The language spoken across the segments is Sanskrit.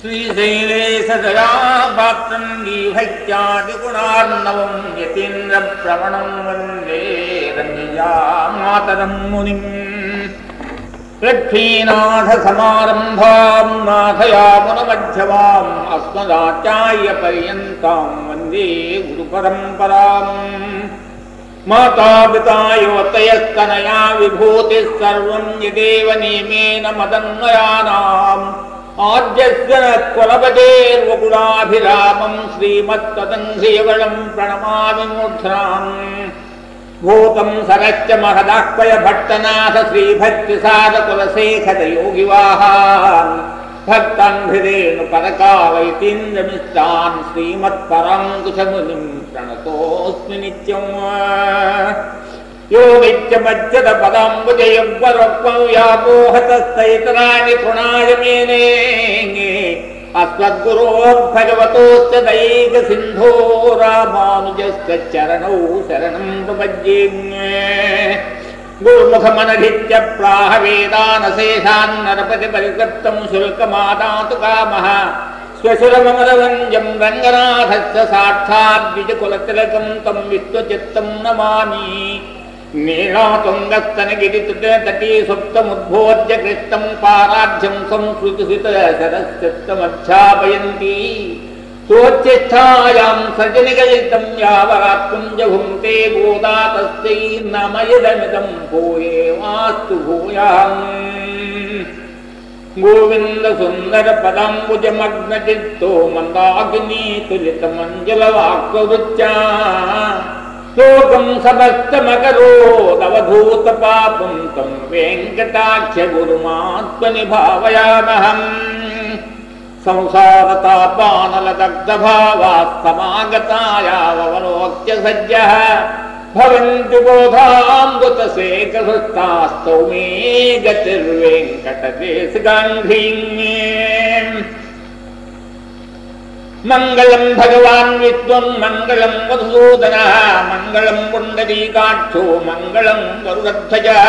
श्रीशैले सदया पात्रम् गीभैत्यादिगुणार्णवम् यतीन्द्रप्रवणम् वन्दे रञ्जया मातरम् मुनिम् लक्ष्मीनाथसमारम्भाम् नाथयामुनमध्यमाम् अस्मदाचार्यपर्यन्ताम् वन्दे गुरुपरम्पराम् माता पिता युवतयस्तनया विभूतिः सर्वम् यदेव नियमेन मदन्वयानाम् आद्यस्य न कुलपतेर्वकुलाभिरामम् श्रीमत्तदङ्घ्रियवलम् प्रणमामि मूर्ध्नाम् भूतम् सरश्च महदाह्वय भट्टनाथ श्रीभक्तिसारकुलशेखर योगिवाहान् भक्तान् हृदेनु परकावैतीन्द्रमिष्टान् श्रीमत्पराङ्कुशमुनिम् प्रणतोऽस्मि नित्यम् यो नित्यमज्जत पदाम्बुजयुग्मरक्मौ यापोहतस्तैतराणि तृणाय मेने अस्मद्गुरोर्भगवतोश्च दैकसिन्धो रामानुजस्य चरणौ शरणम् प्रपद्ये गुरुमुखमनधित्य प्राह वेदानशेषान्नरपति परिकृप्तम् शुल्कमादातु कामः स्वशुरममरवञ्जम् रङ्गनाथस्य साक्षाद्विजकुलतिलकम् तम् विश्वचित्तम् नमामि नीलातुङ्गस्तनगिरितटी सुप्तमुद्भोज्य कृष्टम् पाराढ्यम् संस्कृतिसित शरश्चित्तमध्यापयन्ती सोच्चिष्ठायाम् सजनिगलितम् यावरात्पुञ्जभुङ्क्ते गोदा तस्यै नमयदमिदम् भूये वास्तु भूयाम्। गोविन्द सुन्दर पदाम्बुजमग्नचित्तो मन्दाग्नी तुलितमञ्जलवाक्वृत्या शोकम् समस्तमकरोदवधूत पापम् तम् वेङ्कटाख्य गुरुमात्मनि भावयामहम् संसारतापानलदग्धभावास्तमागतायावलोक्य सज्जः भवन्ति बोधामृतसेकसृष्टास्तौ मे गतिर्वेङ्कटदेशगान्धी मङ्गलम् भगवान् विद्वन् मङ्गलम् मधुसूदनः मङ्गलम् पुण्डरीकाक्षो मङ्गलम् गरुडध्वजः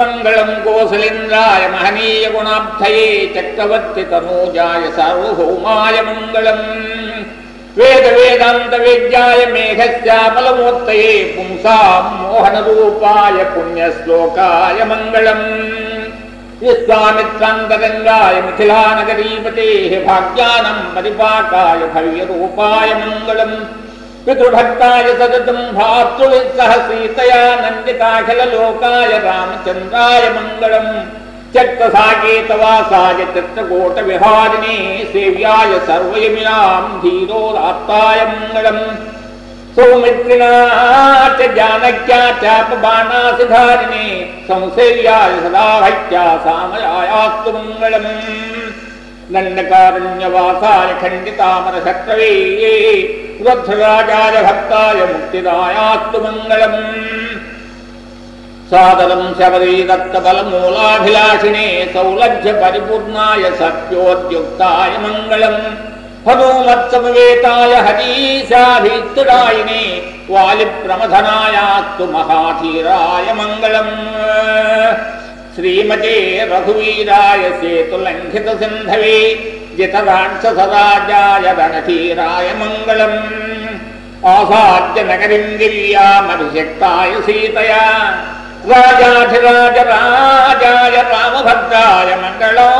मङ्गलम् कोसलेन्द्राय महनीय गुणाब्धये चक्रवर्ति तनूजाय सार्वभौमाय मङ्गलम् वेद वेदान्त वेद्याय मेघश्यामलमूर्तये पुंसाम् मोहनरूपाय पुण्यश्लोकाय मङ्गलम् विश्वामित्रान्तरङ्गाय मिथिलानगरीपतेः भाग्यानम् परिपाकाय भव्यरूपाय मङ्गलम्। पितृभक्ताय सततम् भातृवित्सह सीतया नन्दिताखिललोकाय रामचन्द्राय मङ्गलम्। चक्रसाकेतवासाय चित्रकोटविहारिणे सेव्याय सर्वयमिनाम् धीरोदात्ताय मङ्गलम् सौमित्रिणा च जानक्या चापबाणासिधारिणे संसेव्याय सदा भक्त्या सामयायास्तु मङ्गलम्। दण्डकारण्यवासाय खण्डितामरशत्रवे वृद्धराजाय भक्ताय मुक्तिदायास्तु मङ्गलम्। सादरम् शबरी दत्तबलमूलाभिलाषिणे सौलभ्य परिपूर्णाय सत्योद्युक्ताय मङ्गलम् हनूमत्समवेताय हरीशाभीष्टरायिणे वालिप्रमथनायास्तु महाधीराय मङ्गलम्। श्रीमते रघुवीराय सेतुलङ्घितसिन्धवे जितराक्षसराजाय रणधीराय मङ्गलम्। आसाद्य नगरीम् गिर्यामभिषक्ताय सीतया राजाधिराज राजाय रामभद्राय मङ्गलो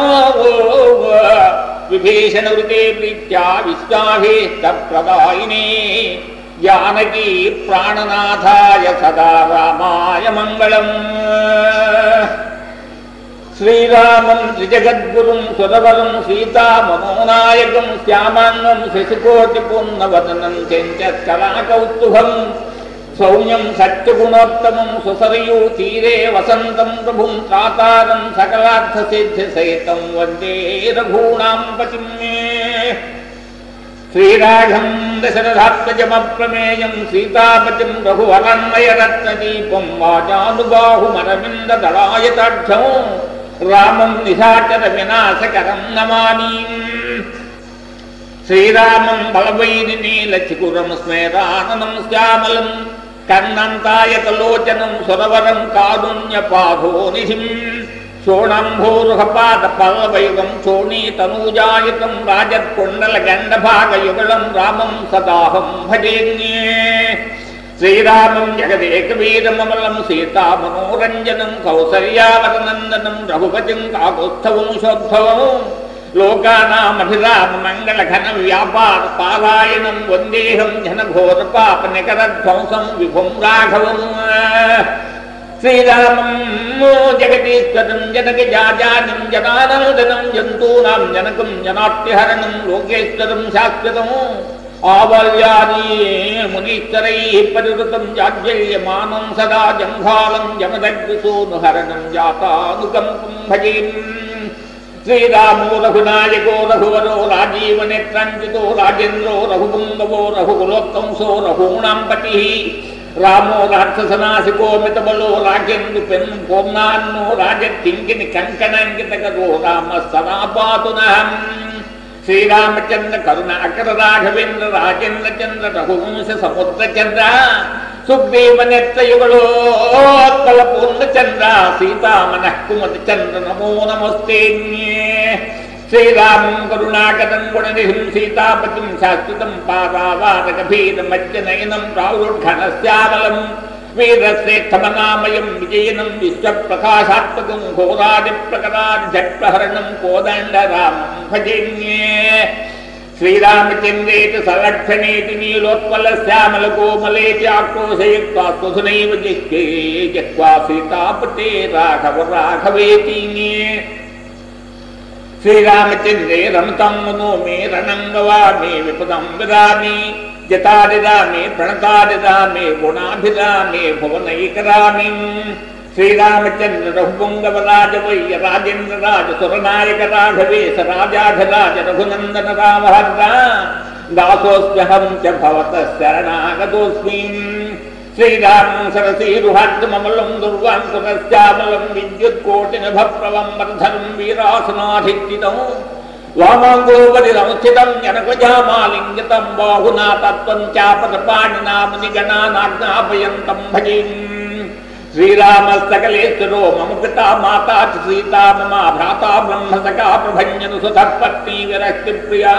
विभीषणवृते प्रीत्या विश्वाभीष्टप्रदायिने जानकी प्राणनाथाय सदा रामाय मङ्गलम्। श्रीरामम् त्रिजगद्गुरुम् सुरवरम् सीतामनोनायकम् श्यामाङ्गम् शशिकोटिपूर्णवदनम् चञ्चत्कलाकौस्तुभम् सौम्यम् सत्यगुणोत्तमम् सुसरयू तीरे वसन्तम् प्रभुम् त्रातारम् सकलार्थसिद्धिसहितम् वन्दे रघूणाम् पतिम् श्रीराघम् दशरथात्मजमप्रमेयम् सीतापतिम् रघुवरन्मयरत्नदीपम् वाचानुबाहुमरविन्ददलायताढ्यम् रामम् निशाचर विनाशकरम् नमामि श्रीरामम् बलवैरिनीलचिकुरम् स्मेराननम् श्यामलम् कर्णन्तायतलोचनम् सुरवरम् कारुण्यपाधो निधिम् शोणम्भोरुहपादपल्लवयुगम् शोणीतनूजायुतम् राजत्कुण्डलगण्डभागयुगलम् रामम् सदाहम् भजेन्ये श्रीरामम् जगदेकवीरममलम् सीतामनोरञ्जनम् कौसल्यावरनन्दनम् रघुपतिम् काकोत्थवंशोद्भवम् लोकानामभिराममङ्गलघनव्यापारपारायणम् वन्देहम् जनघोरपापनिकरध्वंसम् विभुम् राघवम्। श्रीरामम् जगतीश्वरम् जनकजाजानिम् जनानन्दनम् जन्तूनाम् जनकम् जनाट्यहरणम् लोकेश्वरम् शाश्वतम्। आवल्यानि मुनीश्वरैः परिवृतम् जाज्वल्यमानम् सदा जङ्घालम् जमदग्रसूनुहरणम् जातानुकम्पम् भजीम् శ్రీరామో రఘునాయకో రఘువరో రాజీవనేత్రంజితో రాజేంద్రో రఘుపుంగవో రఘుకులోత్తంసో రఘుగుణాంపతి రామో రాక్షసనాశికో మితబలో రాజేంద్రు పెన్ పూర్ణాన్ను రాజతింకిని కంకణంకితగరో రామ సనాపాతునహం శ్రీరామచంద్ర కరుణ అకర రాఘవేంద్ర రాజేంద్ర చంద్ర రఘువంశ సముద్ర చంద్ర सुगेव नेत्रयुगोत्पलपूर्णचन्द्रा सीतामनःकुमचन्द्र नमो नमोऽस्तेन्ये श्रीरामम् करुणाकतम् गुणनिधिम् सीतापतिम् शाश्वतम् पारावादकभीरमज्जनयनम् प्रावुर्घनस्यामलम् वीरश्रेष्ठमनामयम् विजयिनम् विश्वप्रकाशात्मकम् घोरादिप्रकराझट्प्रहरणम् कोदण्डरामम् भजिन्ये श्रीरामचन्द्रे च संरक्षणेति नीलोत्पलस्यामलकोमलेति आक्रोशयित्वा स्वधुनैव जिह्वे जह्वा सुघवराघवेति श्रीरामचन्द्रे रमतम् नोमि रणम् गवामि विपदम् विधामि जता ददामि प्रणता ददामि गुणाभिदामि भुवनैकरामिम् श्रीरामचन्द्र रघुपुङ्गबराजवैर्यजेन्द्रराजसुरनायकराघवेश राजाधिराज रघुनन्दनरामहर दासोऽस्म्यहम् च भवतः शरणागतोऽस्मिन् श्रीरामीरुहालम् सुरस्यामलं विद्युत्कोटिनभप्रवं वर्धनं वीरासनाधिष्ठितौ वामाङ्गोपदिरमुचितम् जनकजामालिङ्गितं बाहुना तत्त्वं चापदपाणिनाम् निगणानाज्ञापयन्तम् भगीम् श्रीराम सकलेश्वरो मम कृता माता च सीता मम भ्राता ब्रह्मसखा प्रभञ्जनु सुखपत्नीविर विरक्तिप्रिया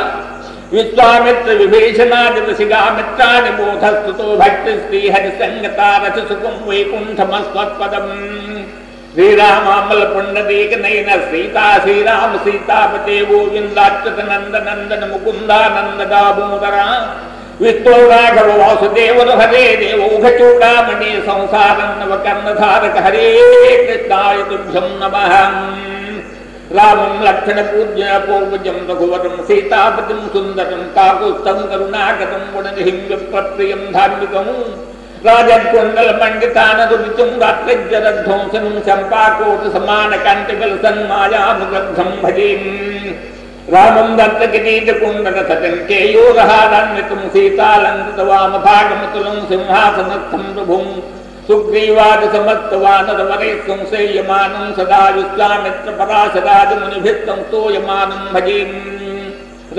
विभीषणादि दशिगामित्राणि बोधस्तुतो भक्तिस्त्रीहरिसङ्गता रचसु वैकुण्ठमस्वत्पदम्। श्रीरामामलपुण्डदेकनय सीता श्रीराम सीतापते गोविन्दाच्युतनन्दनन्दन मुकुन्दानन्ददामोदरा विष्णो वासुदेवन हरे देवौघचूडामणि उभचूम संसारम् नव कर्मधारक हरेभ्यम् नमः। रामम् लक्ष्मणपूज्य रघुवरं सीतापतिं सुन्दरं सुन्दरम् करुणागतं गुणनिहिं विप्रप्रियं धार्मिकम् राजकुण्डलपण्डितानरुचिम् रात्रज्जरध्वंसनं शम्पाकोटसमानकान्तिकलसन्मायामुदग्धम् भजीम्। रामम् दन्तकिटीतृकुन्दरसङ्के योगहान्वितुम् सीतालङ्कृतवामभागमतुलम् सिंहासनर्थम् प्रभुम् सुग्रीवादसमस्तवानदवरेसेय्यमानम् सदा विश्वामित्रपदा सदाजमुनिभित्तं सूयमानं भजे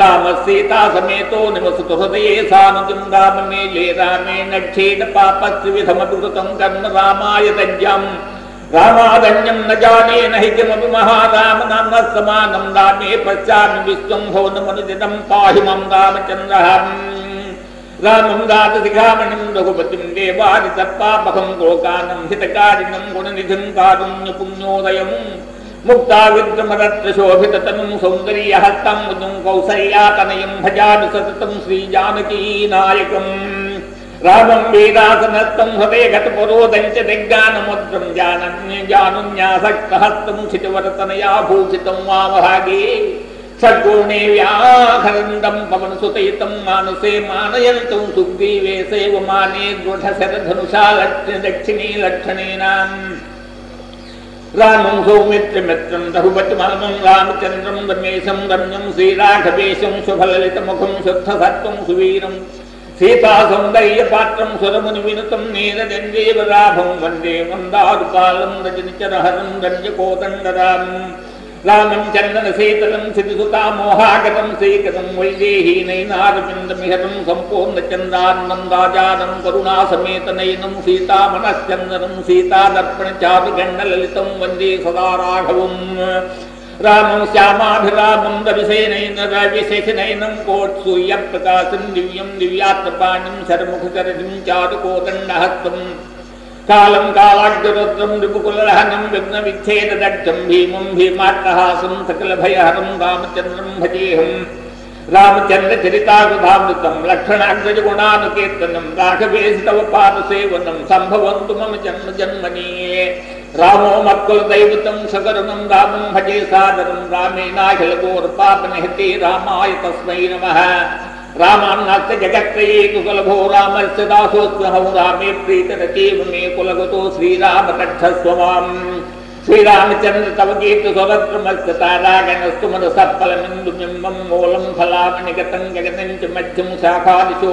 रामसीता समेतो निमसतु हृदये सानुजम् रामने जेदाने नक्षेदपापस्तुविधमनुकृतम् कर्म रामाय तज्ज्ञाम्। रामाधन्यम् न जाने न हि किमपि महाराम नाम समानं रामे पच्यामि विश्वम् अनुजितम् पाहिमं रामचन्द्रहातुणिम् रघुपतिम् देवानि सर्पापकम् लोकानम् हितकारिणम् गुणनिधम् कारुण्यपुण्योदयम् न पुण्योदयम् मुक्ताविद्रमरत्रशोऽभिततमम् सौन्दर्यहस्तां कौसल्यातनयम् भजामि सततं श्रीजानकीनायकम्। रामं वेदासनस्तं हते घटपरोदञ्च निद्रं जानन्यसक्तहस्तवर्तनया भूषितं वागे षड्गुणे व्याखनन्दम् रामं सौमित्रमित्रं रघुपतिमलमं रामचन्द्रं रमेशं रम्यं श्रीराघवेशं सुफललितमुखं शुद्धसत्त्वं सुवीरम् சீதா சௌந்தரிய பாத்திரம் சுரமுனி வினுத்தம் நீரதஞ்சேவராபம் வந்தே வந்தாது காலம் ரஜனிச்சரஹரம் ரஞ்சகோதண்டராம் ராமம் சந்தன சேதலம் சிதுசுதா மோகாகதம் சேகதம் வைதேகி நைனாரவிந்தமிகதம் சம்பூர்ண சந்திரான்மம் ராஜானம் கருணா சமேத நயனம் சீதா மனச்சந்தனம் சீதா தர்ப்பண சாரு கண்டலலிதம் வந்தே சதா ராகவம் रामं रामम् श्यामाभिरामंचनयम् प्रकाशम् दिव्यम् दिव्यात्पाणिम् शरमुखचरजम् चानुकोदण्डहत्वम् कालम् कालाग्म् रूपकुलहनम् विघ्नविद्धेदक्षम् भीमम् भीमार्गहासम् सकलभयहरम् रामचन्द्रम् भजेहम् रामचन्द्रचरिताविधामृतम् लक्षणाग्रजगुणानुकीर्तनम् राघवे तव पादसेवनं सम्भवन्तु मम जन्म जन्मनीये। रामो मत्कुलदैवतं सकरुणं रामं भजे सादरं रामेनाखिलगोर्पापनिहते रामाय तस्मै नमः। रामान्नास्य कुशलभो रामस्य दासोऽस्म्यहं रामे प्रीतरतीव मे कुलगतो श्रीरामकक्षस्व माम् श्रीरामचन्द्र तव कीर्तिस्वरत्रमस्य तारागणस्तु मनसत्फलमिन्दुबिम्बं मूलं फलामनिगतं गगनं च शाखादिशो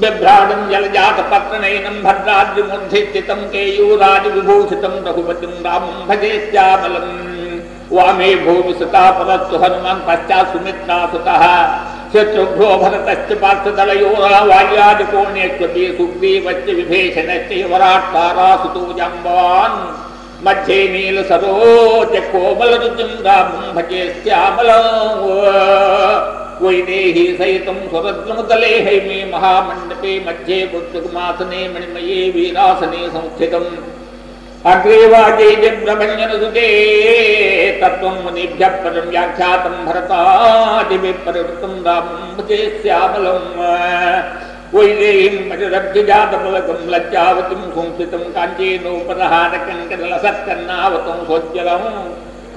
बिभ्राडं जलजातपत्रनयनं भद्राद्रिमुद्धिस्थितं केयूरादिविभूषितं रघुपतिं रामं भजेश्चामलम् वामे भूमि सुता परस्तु हनुमान् पश्चात् सुमित्रा सुतः। शत्रुभ्यो भरतश्च पार्थदलयोरावार्यादिकोण्यस्वपि सुग्रीवश्च विभीषणश्च युवराट्तारासुतो जम्बान् मध्ये नीलसरोज कोमलरुचिं रामं भजेश्यामल वैदेही सहितं स्वरद्रमुदले हैमे महामण्डपे मध्ये पुत्रकुमासने मणिमये वीरासने संस्थितम्। अग्रे तत्त्वं मुनिभ्यः परं व्याख्यातं भरतादिभिः परिवृतं रामं भजे श्यामलम्। वैदेहीं मजरभ्यजातपलकं लज्जावतीं संस्थितं काञ्चेनोपरहारकङ्करलसत्कन्नावतं सोज्जलम्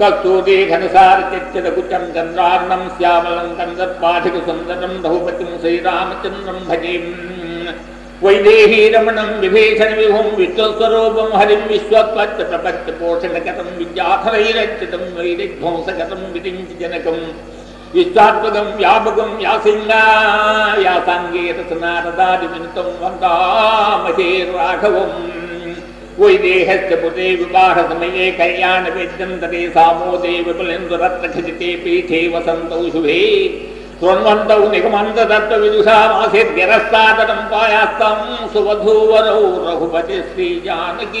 कस्तूरी घनसारचिच्चिदकुचं चन्द्रार्णं श्यामलं कन्दर्पाधिकसुन्दरं रघुपतिं श्रीरामचन्द्रं भजेम्। वैदेही रमणं विभीषण विभुं विश्वस्वरूपं हरिं विश्वत्वच्च प्रपच्च पोषणकरं विद्याधरैरच्युतं वैरिध्वंसकरं विरिञ्चजनकम् विश्वात्मकं व्यापकं यासिङ्गा यासाङ्गे रसनारदादिविनुतं वन्दामहे राघवम् वैदेहस्य पुते विवाहसमये कल्याणवेद्यं तटे सामोदे विपुलेन्दुरत्नखचिते पीठे वसन्तौ शुभे शृण्वन्तौ निगमन्तदत्तविदुषामासीद्गिरस्तादनं पायास्तं सुवधूवरौ रघुपति श्रीजानकीत्यादिशं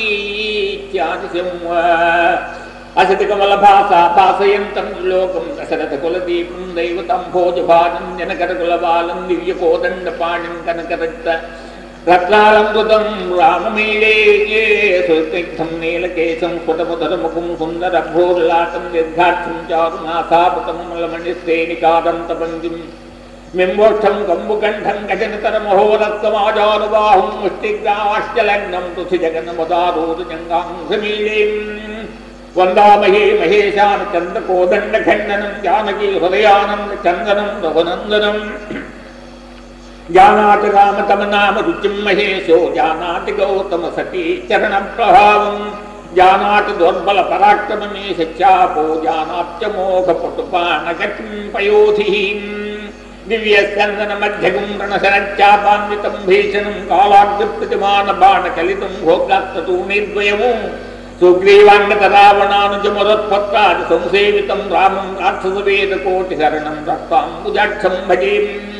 असतिकमलभासा भासयन्तं लोकं दशरथकुलदीपं दैवतं भोजभाजं जनकरकुलबालं दिव्यकोदण्डपाणिं कनकरक्त रत्नालङ्कृतं राममीळे सुस्निग्धं नीलकेशं स्फुटमुदरमुखं सुन्दरभ्रोल्लाटं दीर्घाक्षं चारुनाथापुतं मलमणिश्रेणिकादन्तपङ्गिं बिम्बोष्ठं कम्बुकण्ठं गजनतरमहोरत्तमाजानुबाहुं मुष्टिग्रामाश्चलग्नं तुथिजगन्मदारोदजङ्गाङ्घ्रमीळीम् वन्दामहे महेशान् चन्द्रकोदण्डखण्डनं जानकी हृदयानन्द रघुनन्दनम् जानाति राम तम नाम रुचिं महेशो जानाति गौतम सती चरणप्रभावं जानाति दुर्बलपराक्रममेशचापो जानात्य मोघपटुपानगतिं पयोधिः दिव्यस्कन्दनमध्यगुं रणशरच्चापान्वितं भीषणं कालाग्रप्रतिमानबाणकलितं भोगात्तूणीद्वयमु सुग्रीवाङ्गतरावणानुजमुरोत्पत्तादि संसेवितं रामं राक्षसवेदकोटिशरणं रक्ताम्बुजाक्षं भजेम्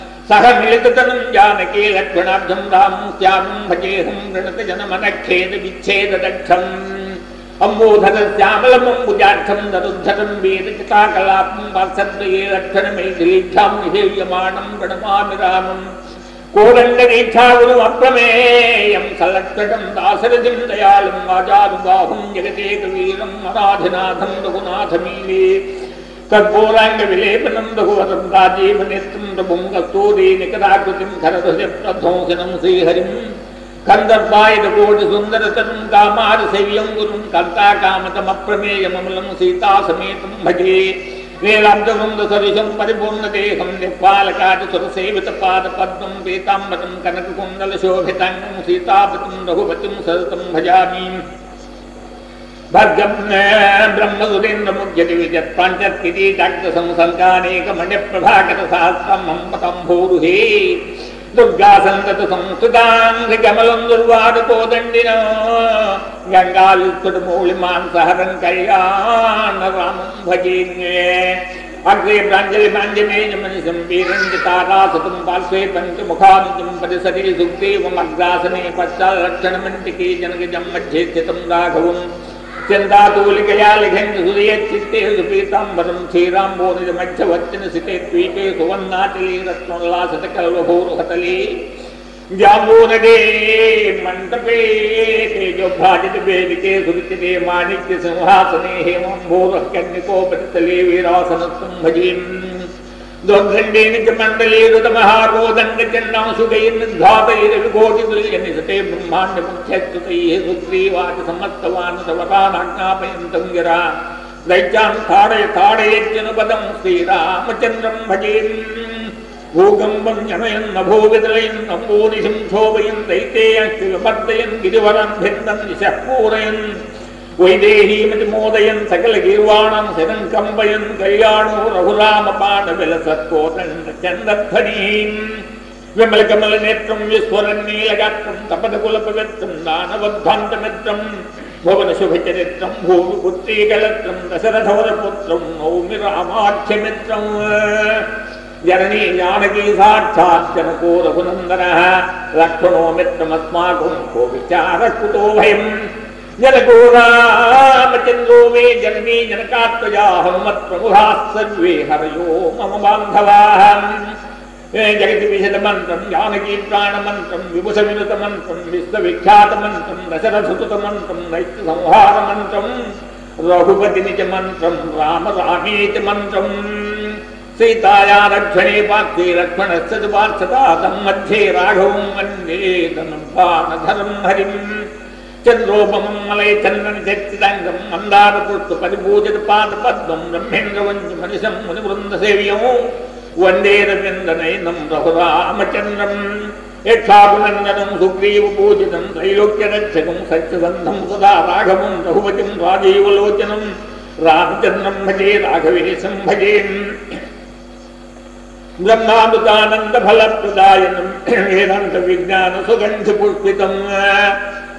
सह मिलिततनुम् जानकी लक्ष्मणाब्धम् रामम् श्यामम् भजेहम् वृणत जनमनक्षेद विच्छेद दक्षम् अम्बोधरस्यामलमम्बुजाक्षम् नरुद्धरम् वेदचिताकलापम् वात्सद्वये लक्षणमैथिलीभ्याम् निधेयमाणम् प्रणमामि रामम् कोदण्डदीक्षागुरुमप्रमेयम् सलक्षटम् दाशरथिम् दयालम् वाजानुबाहुम् जगदेकवीरम् अराधिनाथम् रघुनाथमीले तत्पूराङ्गविलेपनन्दहुवदन्दाजीवनिस्तन्दपुङ्गस्तूरीनिकराकृतिं खरदशप्रध्वंसिनं श्रीहरिं। कन्दर्पायनकोटिसुन्दरतरुं कामारसेव्यं गुरुं कर्ताकामतमप्रमेयममलं सीतासमेतं भजे। वेदाब्दवृन्दसदृशं परिपूर्णदेहं निर्पालकादिसुरसेवितपादपद्मं पीताम्बरं कनककुन्दलशोभिताङ्गं सीतापतिं रघुपतिं सततं भजामि। भगम् ब्रह्मसुरेन्द्रमुद्यति विजत् प्राञ्चसन्तानेकमहस्रं हम्बकं भूरुही दुर्गासन्तर्वादकोदण्डिनो गङ्गायुस्थमौलिमांसहरं कल्याण रामजलिमे परिसरे सुग्रीवमग्रासने सुक्तेसने जनगजं मध्ये स्थितं राघवम् चंदातु लिखया लिखेन्दु सुदयच्चित्ते सुपीताम्बरं श्रीराम्बोनिजमध्यवच्चन सिते त्वीके सुवर्णाचले रत्नोल्लासतकल्वभोरुहतले जाम्बूनगे मण्डपे तेजोभाजितवेदिके सुरुचिते माणिक्यसिंहासने हेमम्भोरुः कन्निकोपतितले वीरासनस्थं भजीम् दोर्दण्डेन च मण्डलीकृतमहारोदण्डचण्डां सुखैर्निर्घातैरविघोटितुल्यनिसते ब्रह्माण्डमुख्यच्युतैः सुग्रीवाच समस्तवानसवरानाज्ञापयन्तं गिरा दैत्यान् ताडय ताडयत्यनुपदं श्रीरामचन्द्रं भजेन् भूगम्बं जनयन् नभो विदलयन् नम्बोनिशं क्षोभयन् दैतेयश्च विमर्दयन् गिरिवरं भिन्दन् दिशः पूरयन् வைதேகீமிதி மோதயன் சகல கீர்வாணம் சிதன் கம்பயன் கல்யாணூர் ரகுராம பாட விலசத்கோதன் சந்தத்தனீம் விமல கமல நேற்றம் விஸ்வரன் நீலகாற்றம் தபத குலபகற்றம் தானவத்வாந்தமிற்றம் புவன சுபச்சரித்திரம் பூமி புத்திரிகலத்திரம் தசரதவர புத்திரம் நௌமி ராமாட்சமித்திரம் ஜனனி ஜானகி சாட்சாத் ஜனகோ ரகுநந்தன லக்ஷ்மணோ மித்திரமஸ்மாகும் கோவிச்சார குதோ जनको रामचन्द्रो मे जननी जनकात्मजाहं मत्प्रमुखाः सर्वे हरयो मम बान्धवाः जगति विशदमन्त्रं जानकी प्राणमन्त्रं विभुषविनुतमन्त्रं विश्वविख्यातमन्त्रं दशरथसुतमन्त्रं दैत्यसंहारमन्त्रं रघुपतिनिजमन्त्रं राम रामेति मन्त्रम् सीताया रक्षणे पार्थे लक्ष्मणस्य तु पार्थता तं मध्ये राघवं वन्दे धनुर्बाणधरं हरिम् చంద్రోపమమ్మలై చంద్రని చర్చితాంగం మందార పుష్ప పరిపూజిత పాద పద్మం బ్రహ్మేంద్రవంచి మనిషం ముని బృంద సేవ్యం వందే రవీంద్రనయనం రఘురామచంద్రం. యక్షాకునందనం సుగ్రీవ పూజితం త్రైలోక్యరక్షకం సత్యసంధం సదా రాఘవం రఘుపతిం రాజీవలోచనం. రామచంద్రం భజే రాఘవేశం ఫలప్రదాయనం వేదాంత విజ్ఞాన సుగంధి పుష్పితం.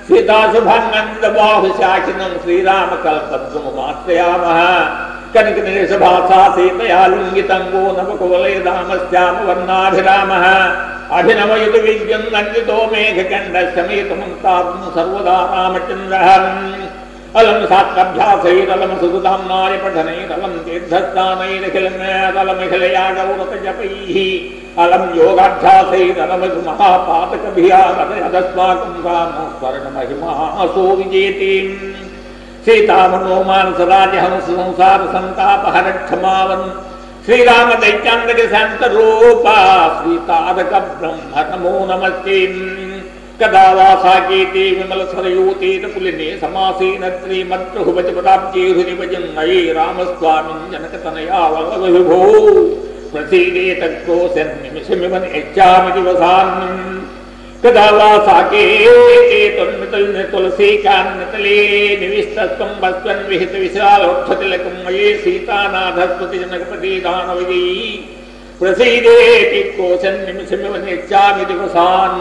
सीताशुभन्नन्दबाहुशाखिनम् श्रीरामकल्पद्वो मात्रयामः कनकनिषभासा सीतयालिङ्गितम् वो नवकुवले रामस्याम वर्णाभिरामः अभिनवयुति विद्युन्नन्दितो मेघकण्डशमयितमुन्ताम् सर्वदा रामचन्द्रः। अलं सात्कभ्यासैरलं सुगुधाम्नानि पठनैरलं तीर्थस्थानैरखिलमेतलमिखिलया गौरतजपैः अलं योगाभ्यासैरलमधुमहापातकभियादस्माकं रामस्वर्णमहिमा असो विजेतीम् सीतामनोमान् सदाजहंसंसारसन्तापहरक्षमावन् श्रीरामदैत्यान्तरिसन्तरूपा श्रीतारकब्रह्म, नमो नमस्ते। कदा वा साकेते विमलसरयूतीतपुलिने समासीन श्रीमद्रघुपतिपदाब्जे हृदिभजन् अये रामस्वामिन् जनकतनया वल्लभो प्रसीदेतत्कोशन्निमिषमिव यच्छामि दिवसान् कदा वा साके तुलसीकान्नतले निविष्टत्वं वस्त्वन् विहित विशालोक्षतिलकं मये सीतानाथस्पति जनकपति दानविजयी प्रसीदेति कोशन्निमिषमिव यच्छामि दिवसान्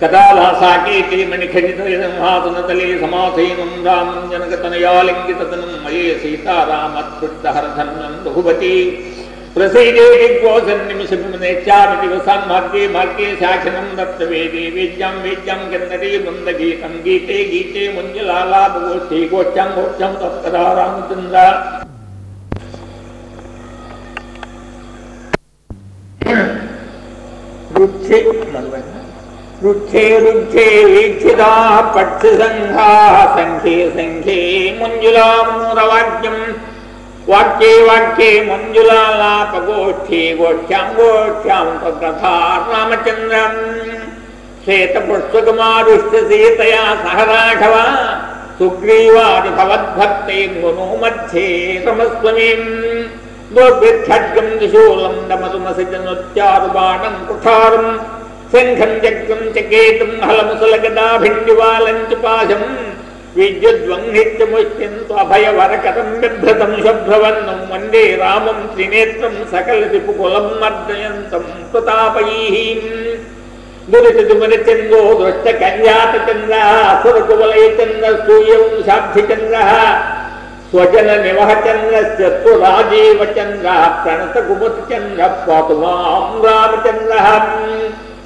कदा वासाकेति मणिखण्डितसिंहासनतले समासीनं रामं। जनकतनयालिङ्गिततनं मये सीतारामत्कृष्टहरधन्वं प्रसीदेति गोसन्निमिषमिनेच्छामि दिवसान् मार्गे मार्गे शाखिनं दत्तवेदे वेद्यं वेद्यं गन्धरे वृन्दगीतं गीते गीते मुञ्जलालापगोष्ठी गोष्ठं गोष्ठं तत्कदा रामचन्द्र रुच्छे मधुबन रुच्छे रुच्छे वीक्षिता पक्षसङ्घाः सङ्ख्ये सङ्ख्ये मञ्जुलामूरवाक्यम् वाक्ये वाक्ये मञ्जुलालापगोष्ठी गोष्ठ्यां गोष्ठ्यां तथा रामचन्द्रम्। श्वेतपुष्पकुमारुष्य सीतया सह राघव सुग्रीवादि भवद्भक्ते गुणो मध्ये द्वोर्भिर्खड्गम् त्रिशूलम् दमसुमसि जनुच्चारुबाणम् कुठारम् శంఖం చక్రం చకేతం హలముసలగదాభిన్యువాలంచుపాశం విద్యుద్వం నిత్యముష్యంతో అభయవరకరం బిభ్రతం శుభ్రవర్ణం వందే రామం త్రినేత్రం సకల త్రిపుకులం మర్దయంతం ప్రతాపై దురితిమరిచందో దృష్ట కన్యాత చంద్ర సురకువలయ చంద్ర స్వజన నివహ చంద్రశ్చు ప్రణత రామచంద్ర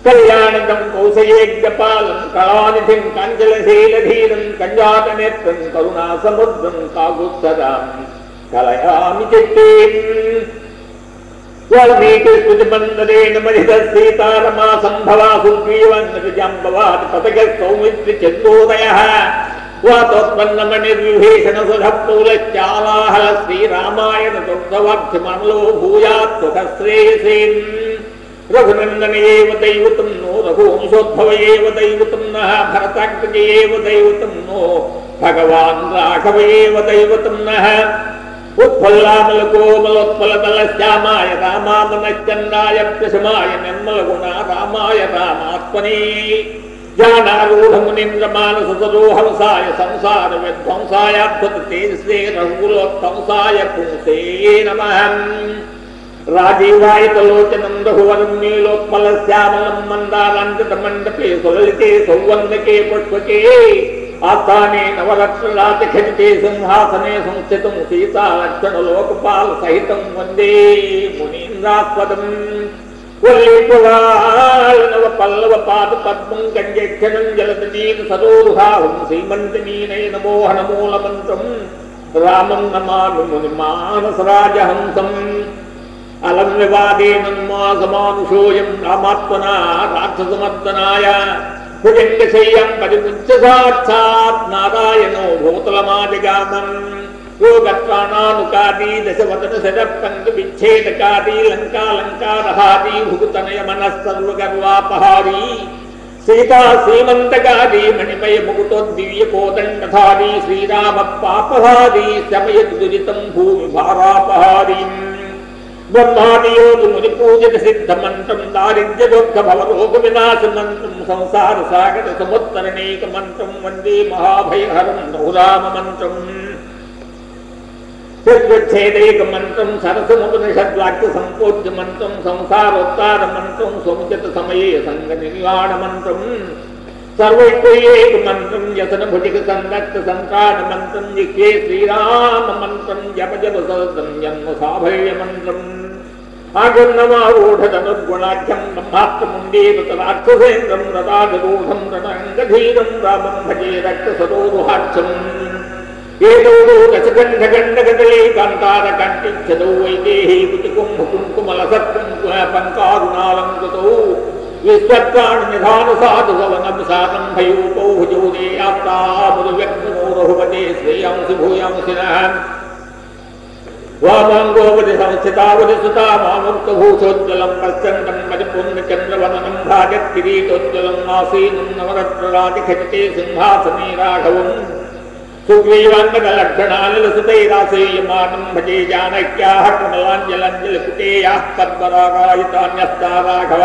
कल्याणदं कौसयेज्ञपालं कलानिधिं कञ्चलशीलधीरं कञ्जातनेत्रं करुणासमुद्रं काकुत्सदां कलयामि चित्तेम् वाल्मीकिस्तुतिमन्दरेण मधितः सीतारमा सम्भवा सुग्रीवन्नजाम्बवात् पतगः सौमित्रिचन्द्रोदयः वातोत्पन्नमणिर्विभीषणसुधपूलश्चालाहल श्रीरामायण दुर्गवाक्यमलो भूयात् सुखश्रेयसेन् రఘునందనయేవ దైవతం నో రఘువంశోద్భవయేవ దైవతం నః భరతాగ్రజయేవ దైవతం నో భగవాన్ రాఘవయేవ దైవతం నః ఉత్పల్లామల కోమలోత్పల తల శ్యామాయ రామామనశ్చన్నాయ ప్రశమాయ నిర్మల గుణ రామాయ రామాత్మనే జ్ఞానారూఢమునింద్రమానసరోహంసాయ సంసార విధ్వంసాయ అద్భుత తేజసే రఘులోత్తంసాయ పుంసే నమ రాజీవాయుతలోచనం దహువరం సులలితే సౌవందకే పుష్పకే ఆస్థానే నవలక్షణాతిఖితే సింహాసనే సంస్థితం సీతాలక్షణ లోకపాల సహితం వందే మునీంద్రాస్పదం. వల్లిపురాళనవ పల్లవ పాద పద్మం గంజక్షణం జలదీన సరోరుహాహం శ్రీమంతినీనైన మోహనమూలమంత్రం రామం నమామి ముని మానసరాజహంసం അലർവാദേനന്മാസമാനുഷോയം രാമാത്മന രാക്ഷസമർദ്ദനായ ഭുജന്റശയ്യം പരിമുഞ്ചസാക്ഷാത് శ్రీరామ పాపహారీ శమయ దురితం భూమి భారాపహారీ బ్రహ్మాదియోగు ముని సిద్ధమంత్రం దారిద్ర్య దుఃఖ భవరోగ మంత్రం సంసార సాగర సముత్తరణీక మంత్రం వందే మహాభయహరం రఘురామ మంత్రం మంత్రం సరసముపనిషద్వాక్య మంత్రం మంత్రం సముచిత సమయ సంగ నివారణ మంత్రం सर्वैकयेकमन्त्रं यशन भुटिकसंरक्तसन्तानमन्त्रं विषये श्रीरामन्त्रं जप जप सन्मसाभयमन्त्रम् माघमारूढनुर्गुणाख्यं ब्रह्मात्रमुण्डे कृतराक्षुहेन्द्रं रतां रङ्गधीरं रामं भजे रक्तसरोध्यम् एतौ कन्तारकण्ठिक्षतौ वैदेही कुचिकुम्भकुङ्कुमलसत् पङ्कारुणालं कृतौ विश्वत्राणुनिधानुसाधुवनम् सारम्भूपौभुजो यात्रामोरोहुपते श्रीयांसि भूयां गोपदि संस्थितावति सुता मामूर्तभूषोज्ज्वलम् प्रसण्डम् परिपुण्यचन्द्रवमनम् भागत्किरीटोज्ज्वलम् आसीनम् नवरत्र रातिखक्ते सिंहासने राघवम् सुग्रीवाङ्गदलक्षणालिलसुतैरासेयमानम् भजे जानक्याः कमलाञ्जलम् जलसुते पद्मरागायितान्यस्ता राघव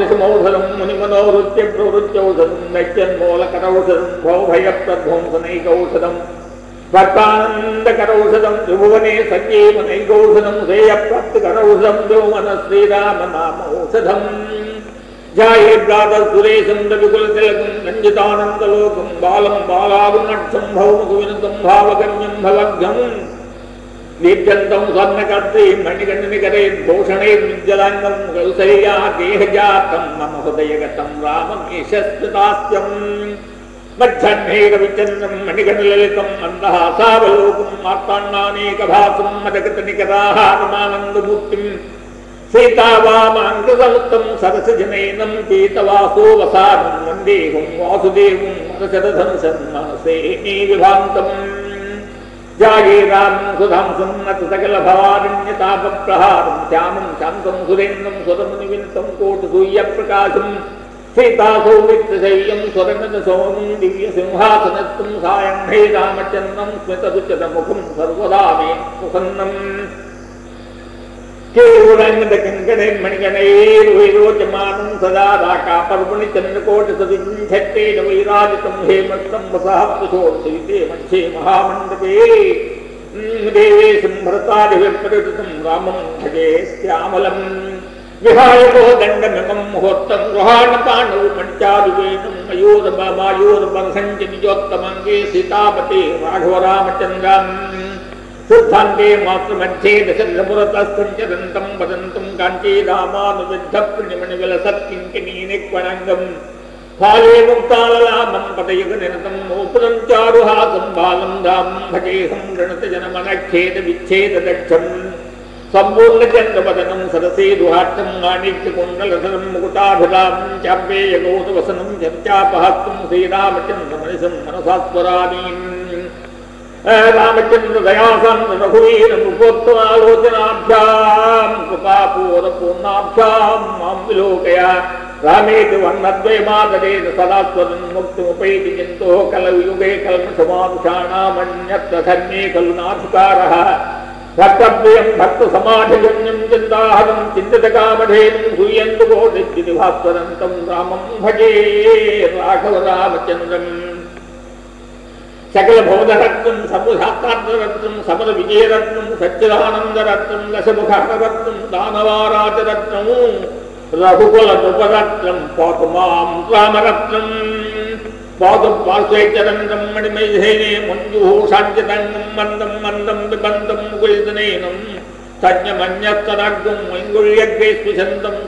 ृषमौषधं मुनिमनोत्यप्रवृत्यौषधं नैत्यन्मोलकरौषधं प्रध्वंसनैकौषधं भक्तानन्दकरौषधं त्रिभुवने सज्जीमनैकौषधं श्रेयप्रौषधं ज्योमन श्रीरामनामौषधम् सुरेशन्द्रविकुलतिलकं रञ्जितानन्दलोकं बालं बालाभिमक्षं भौमुखविनुकं भावकन्यं भवघ्नम् दीभ्यन्तं सुण्डिनिकरें कौसय्यादेहजातं रामेषु मन्दहासावलोकं मार्ताण्डानेकभासं अन्तहासावलोकम् माताण्डनेकभासु मजकृतनिकराहात्मानन्दमूर्तिम् सीतावामाङ्गतमुक्तम् सरसजनैदं गीतवासोवसारं मन्देहं वासुदेवं सन्से विभान्तम्। जागेराम सुधांसु सुन्नत सकलभवारण्यतापप्रहारं श्यामं शान्तं सुरेन्द्रं सुरेन्दं स्वदं निविन्तं कोटिसूयप्रकाशं सीतासौवित्तशैल्यं सायं हे रामचन्द्रं स्मितसुचतमुखं सर्वदा मे सुखन्नम् केवलङ्गणैर्म सदा राकापर्वणि पर्वणि वैराजितं हेमत्तं वैराजितम् मध्ये महामण्डपे देवे सिंहारिभिप्रति रामं भजे श्यामलम् विहायतो दण्ड नृमहोत्तम् गृहाणताण्डु मञ्चाभिवेतुम् अयोध निजोत्तमङ्गे सीतापते राघवरामचन्द्रम् தந்தே மாத்ருமற்றே தசல்லபுரத்தஞ்சதந்தம் வதந்தும் காஞ்சே ராமானுவித்த பிரிணிமணிவில சத்கிங்கினீனைக் வணங்கம். பாலே முக்தாலலாமம் பதயுக நிரதம் நோபுரம் சாருஹாசம் பாலம் தாமம் பஜேகம் ரணத ஜனமனேத விச்சேத தட்சம். சம்பூர்ண சந்திரபதனம் சரசே துஹாட்டம் மாணிக்க குண்டலசனம் முகுட்டாபிதாமம் சாம்பேய கௌதவசனம் சர்ச்சாபஹத்தும் ஸ்ரீராமச்சந்திர மனுஷம் மனசாஸ்வராணீன் ముఖోత్తమాలోచనాభ్యాం కృపాపూర్ణపూర్ణాభ్యాం మాం విలోకయ రామేతి వర్ణద్వయమాదరేణ సదాస్వరం ముక్తిముపైతి జంతో కలవు యుగే కల్మషమానుషాణామన్యత్ర ధర్మే ఖలు నాధికార భక్తప్రియం భక్త సమాధిగమ్యం చింతాహరం చింతిత కామధేనం సూయందు కోటి భాస్వరంతం రామం భజే రాఘవ రామచంద్రం सकलभौलरत्नम् सपुधातारत्नम् सपदविजयरत्नम् सच्चिदानन्दरत्नम् दशमुखरत्नम्वाराजरत्नम् रघुकुलं पातु मां कामरत्नम् पाशैचेन मन्दुः मन्दं मन्दं सञ्जमन्यस्तनम् मैङ्गुल्यग्रे स्विच्छन्तम्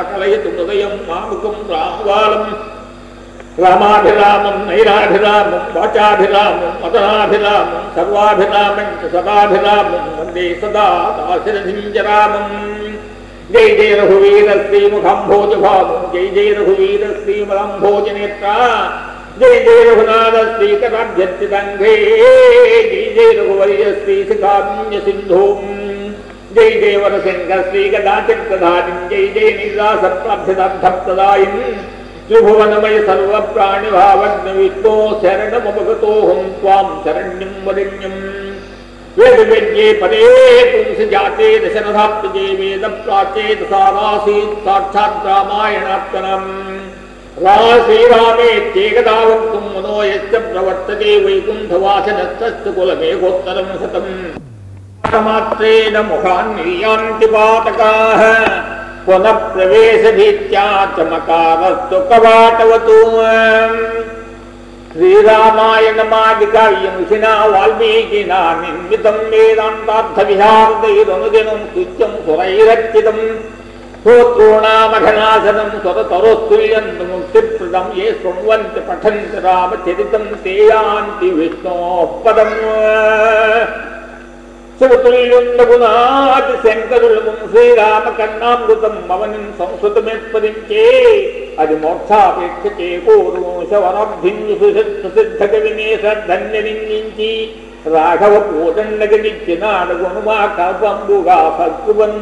आकलयतु हृदयम् मामुखम् रामबालम् रामाभि नैराभिरामम् वाचाभिरामम् मतनाभिरामम् सर्वाभिनामञ्च सदाभिरामम् वन्दे सदाय जय रघुवीर श्रीमुखम्भोजभावम् जय जय रघुवीर श्रीमलम् भोजनेत्रा जय जयघुनादस्त्री कदाभ्यङ्गे जय जय जयुवर्यता सिन्धुम् जयदेवनसिंहस्त्री कदाचित्तदायिम् जय जय प्रार्थिम् त्रिभुवनमय सर्वप्राणिभावज्ञवित्तो शरणमुपगतोऽहम् त्वाम् शरण्यम् वरिण्यम् वेदवेद्ये पदे पुंसि जाते दशरथाप्तजे दशरथाचेतसा आसीत् साक्षात् रामायणात्मनम् वा वक्तुम् मनो यश्च प्रवर्तते वैकुण्ठवासनस्तस्तु कुलमेकोत्तरम् शतम्। मात्रेण मुखान्वियान्ति पातकाः पुनः प्रवेशभीत्या चमकारस्तु कवाटवतु। श्रीरामाय श्रीरामायणमादिकायमुषिना वाल्मीकिना निर्मितम् वेदान्तार्थविहार्दैरनुदिनम् तुच्यम् पुरैरक्षितम् నిర్మితం వేదాంతార్థవిహారదైరనుదినం తుచ్చం సురైరచ్చితం स्तोत्रोणामघनाशनं स्वततरोत्तुल्यन्तु मुक्तिप्रदं ये शृण्वन्ति पठन्ति रामचरितं ते यान्ति विष्णोः पदम् శివతుల్యుండగునాది శంకరులకు శ్రీరామ కన్నామృతం అవని సంస్కృతమేత్పదించే అది మోక్షాపేక్ష చేకూరు శవనబ్ధింజు సుసిద్ధ కవినేశ ధన్యనిందించి రాఘవ పూజండగనిచ్చినాడు గుణమా కల్పంబుగా భక్తువన్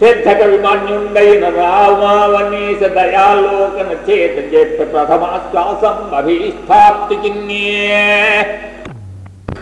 सेद्धकविपन्युण्डैन रामावनीश दयालोकन चेत चेत् प्रथमाश्वासम् अभीष्टाप्तिचिन्ये